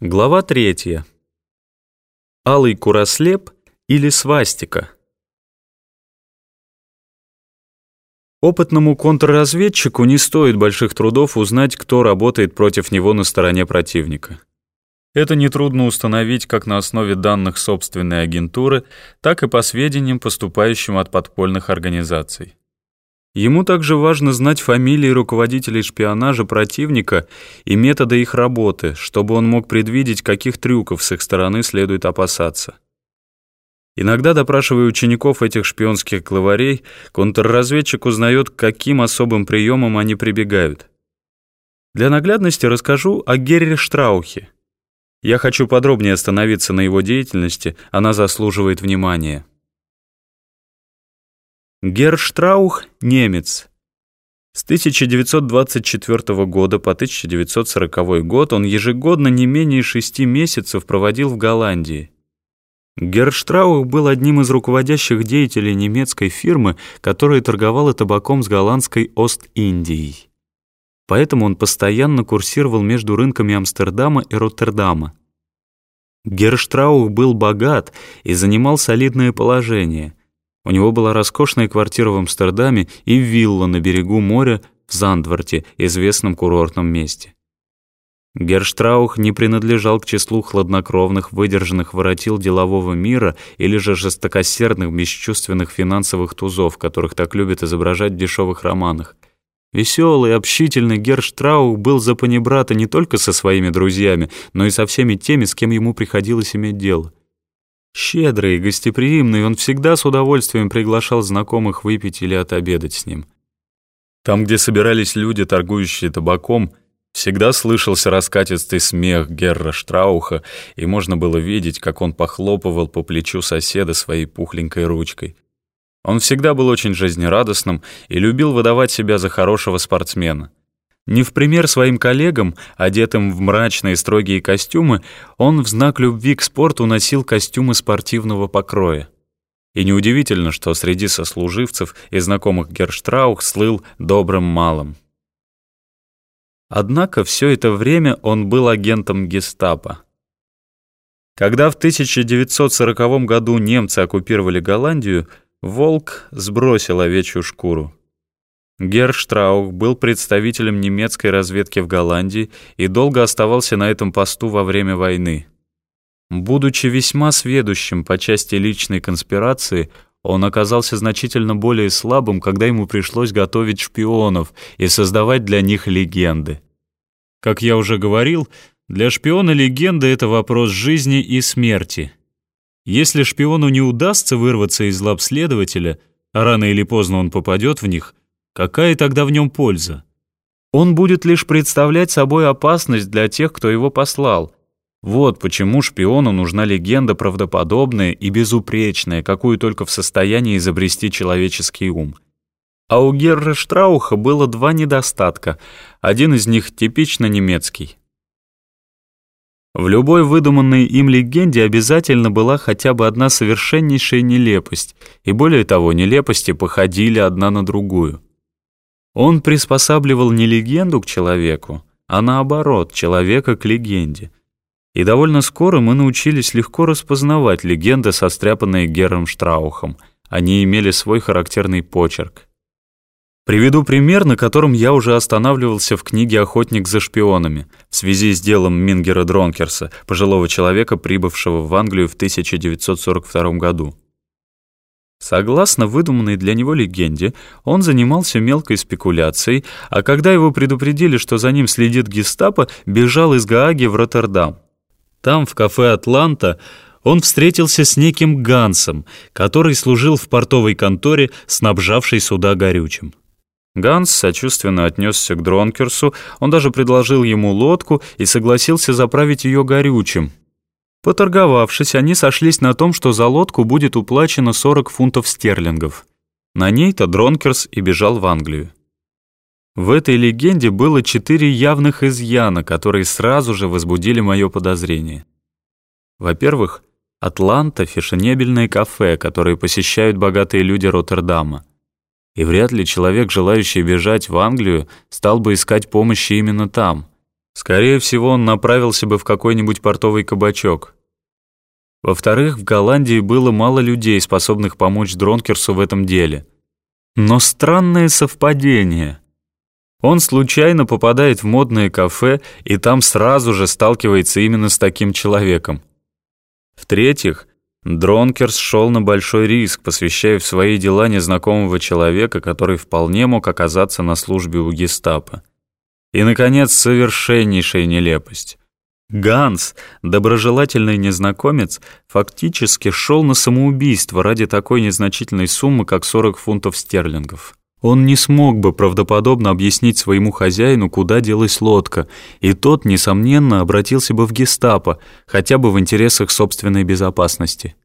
Глава третья. Алый курослеп или свастика. Опытному контрразведчику не стоит больших трудов узнать, кто работает против него на стороне противника. Это нетрудно установить как на основе данных собственной агентуры, так и по сведениям, поступающим от подпольных организаций. Ему также важно знать фамилии руководителей шпионажа противника и методы их работы, чтобы он мог предвидеть, каких трюков с их стороны следует опасаться. Иногда, допрашивая учеников этих шпионских главарей, контрразведчик узнает, к каким особым приемам они прибегают. Для наглядности расскажу о Герри Штраухе. Я хочу подробнее остановиться на его деятельности, она заслуживает внимания. Герштраух — немец. С 1924 года по 1940 год он ежегодно не менее шести месяцев проводил в Голландии. Герштраух был одним из руководящих деятелей немецкой фирмы, которая торговала табаком с голландской Ост-Индией. Поэтому он постоянно курсировал между рынками Амстердама и Роттердама. Герштраух был богат и занимал солидное положение. У него была роскошная квартира в Амстердаме и вилла на берегу моря в Зандварте, известном курортном месте. Герштраух не принадлежал к числу хладнокровных, выдержанных воротил делового мира или же жестокосердных, бесчувственных финансовых тузов, которых так любят изображать в дешевых романах. Веселый, общительный Герштраух был за панибрата не только со своими друзьями, но и со всеми теми, с кем ему приходилось иметь дело. Щедрый и гостеприимный, он всегда с удовольствием приглашал знакомых выпить или отобедать с ним. Там, где собирались люди, торгующие табаком, всегда слышался раскатистый смех Герра Штрауха, и можно было видеть, как он похлопывал по плечу соседа своей пухленькой ручкой. Он всегда был очень жизнерадостным и любил выдавать себя за хорошего спортсмена. Не в пример своим коллегам, одетым в мрачные строгие костюмы, он в знак любви к спорту носил костюмы спортивного покроя. И неудивительно, что среди сослуживцев и знакомых Герштраух слыл добрым малым. Однако все это время он был агентом гестапо. Когда в 1940 году немцы оккупировали Голландию, Волк сбросил овечью шкуру. Герштраух был представителем немецкой разведки в Голландии и долго оставался на этом посту во время войны. Будучи весьма сведущим по части личной конспирации, он оказался значительно более слабым, когда ему пришлось готовить шпионов и создавать для них легенды. Как я уже говорил, для шпиона легенда — это вопрос жизни и смерти. Если шпиону не удастся вырваться из лап следователя, а рано или поздно он попадет в них — Какая тогда в нем польза? Он будет лишь представлять собой опасность для тех, кто его послал. Вот почему шпиону нужна легенда правдоподобная и безупречная, какую только в состоянии изобрести человеческий ум. А у Герра Штрауха было два недостатка. Один из них типично немецкий. В любой выдуманной им легенде обязательно была хотя бы одна совершеннейшая нелепость, и более того, нелепости походили одна на другую. Он приспосабливал не легенду к человеку, а наоборот, человека к легенде. И довольно скоро мы научились легко распознавать легенды, состряпанные Гером Штраухом. Они имели свой характерный почерк. Приведу пример, на котором я уже останавливался в книге «Охотник за шпионами» в связи с делом Мингера Дронкерса, пожилого человека, прибывшего в Англию в 1942 году. Согласно выдуманной для него легенде, он занимался мелкой спекуляцией, а когда его предупредили, что за ним следит гестапо, бежал из Гааги в Роттердам. Там, в кафе «Атланта», он встретился с неким Гансом, который служил в портовой конторе, снабжавшей суда горючим. Ганс сочувственно отнесся к Дронкерсу, он даже предложил ему лодку и согласился заправить ее горючим, Поторговавшись, они сошлись на том, что за лодку будет уплачено 40 фунтов стерлингов. На ней-то Дронкерс и бежал в Англию. В этой легенде было четыре явных изъяна, которые сразу же возбудили мое подозрение. Во-первых, Атланта — фешенебельное кафе, которое посещают богатые люди Роттердама. И вряд ли человек, желающий бежать в Англию, стал бы искать помощи именно там — Скорее всего, он направился бы в какой-нибудь портовый кабачок. Во-вторых, в Голландии было мало людей, способных помочь Дронкерсу в этом деле. Но странное совпадение. Он случайно попадает в модное кафе и там сразу же сталкивается именно с таким человеком. В-третьих, Дронкерс шел на большой риск, посвящая в свои дела незнакомого человека, который вполне мог оказаться на службе у гестапо. И, наконец, совершеннейшая нелепость. Ганс, доброжелательный незнакомец, фактически шел на самоубийство ради такой незначительной суммы, как 40 фунтов стерлингов. Он не смог бы правдоподобно объяснить своему хозяину, куда делась лодка, и тот, несомненно, обратился бы в гестапо, хотя бы в интересах собственной безопасности.